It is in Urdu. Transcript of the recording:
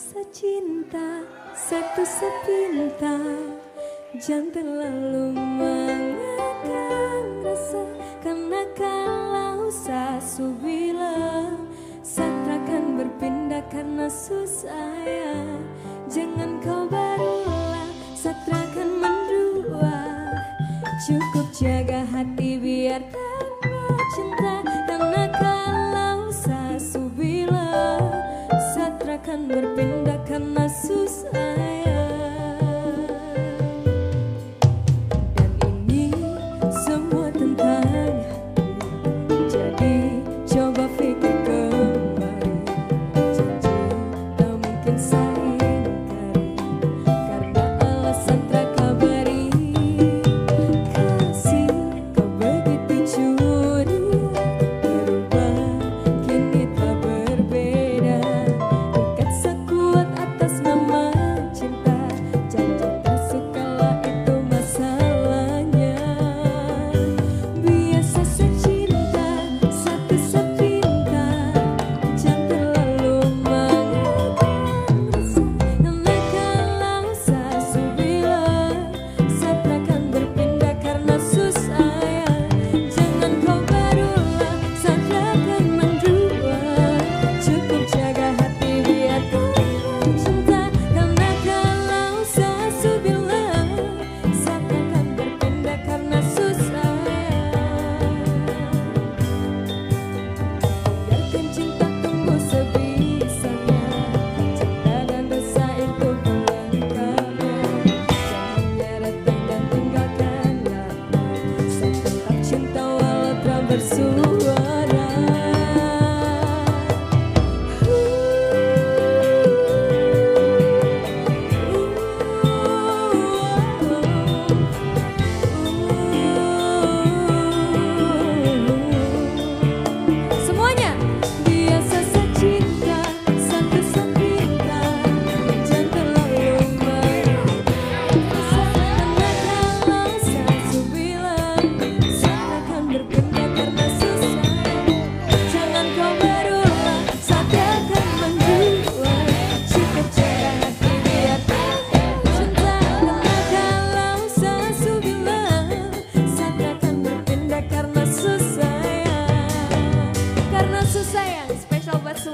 سچنتا ست سپیتا سترا کھنور پنڈا کنہ سایا جنگل سترہ کھن روا چپ چاہتی پرسوں اسپیشل بس